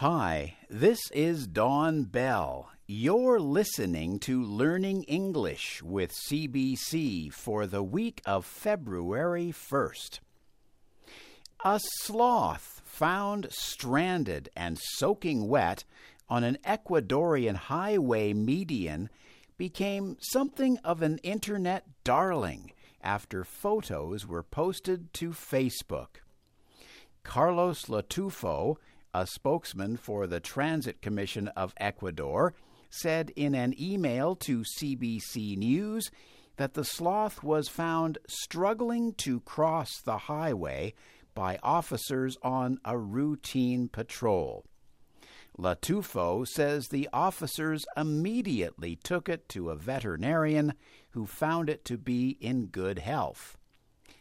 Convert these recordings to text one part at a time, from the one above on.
Hi, this is Don Bell. You're listening to Learning English with CBC for the week of February 1st. A sloth found stranded and soaking wet on an Ecuadorian highway median became something of an internet darling after photos were posted to Facebook. Carlos Latufo, a spokesman for the Transit Commission of Ecuador, said in an email to CBC News that the sloth was found struggling to cross the highway by officers on a routine patrol. Latufo says the officers immediately took it to a veterinarian who found it to be in good health.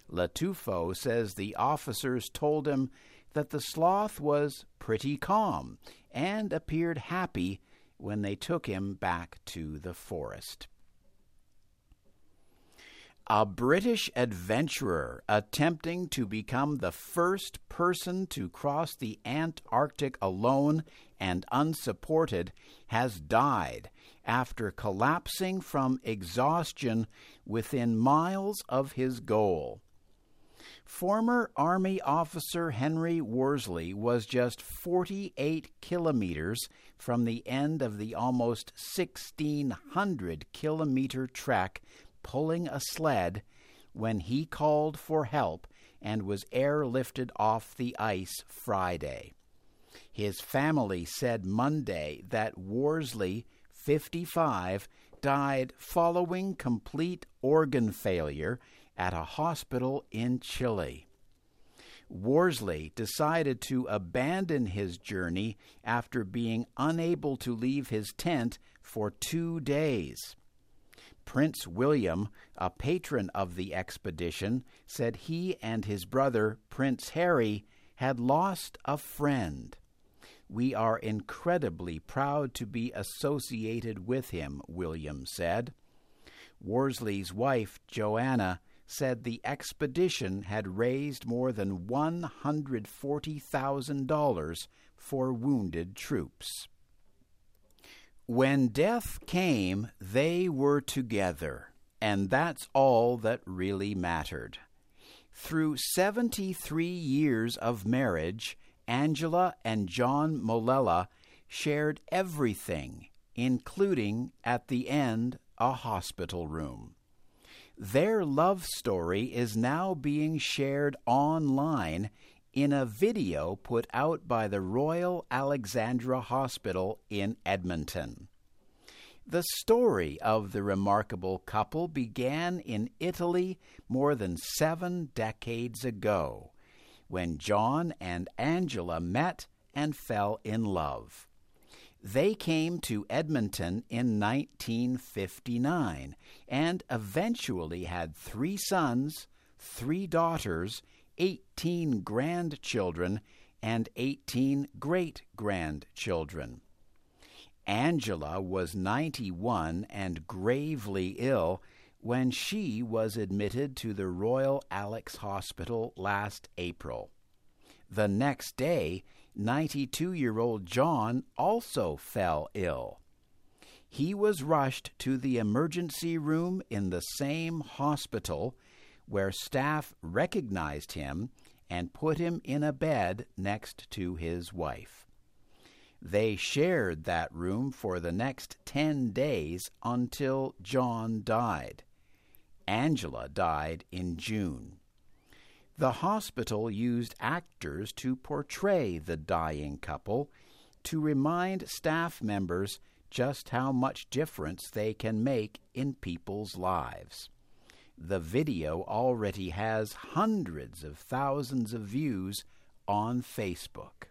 Latufo says the officers told him that the sloth was pretty calm and appeared happy when they took him back to the forest. A British adventurer attempting to become the first person to cross the Antarctic alone and unsupported has died after collapsing from exhaustion within miles of his goal. Former Army officer Henry Worsley was just 48 kilometers from the end of the almost 1,600 kilometer trek pulling a sled when he called for help and was airlifted off the ice Friday. His family said Monday that Worsley, 55, died following complete organ failure at a hospital in Chile. Worsley decided to abandon his journey after being unable to leave his tent for two days. Prince William, a patron of the expedition, said he and his brother, Prince Harry, had lost a friend. We are incredibly proud to be associated with him, William said. Worsley's wife, Joanna, said the expedition had raised more than $140,000 for wounded troops. When death came, they were together, and that's all that really mattered. Through 73 years of marriage, Angela and John Molella shared everything, including, at the end, a hospital room. Their love story is now being shared online in a video put out by the Royal Alexandra Hospital in Edmonton. The story of the remarkable couple began in Italy more than seven decades ago, when John and Angela met and fell in love. They came to Edmonton in 1959 and eventually had three sons, three daughters, 18 grandchildren and 18 great grandchildren. Angela was 91 and gravely ill when she was admitted to the Royal Alex Hospital last April. The next day, 92 year old John also fell ill. He was rushed to the emergency room in the same hospital where staff recognized him and put him in a bed next to his wife. They shared that room for the next ten days until John died. Angela died in June. The hospital used actors to portray the dying couple to remind staff members just how much difference they can make in people's lives. The video already has hundreds of thousands of views on Facebook.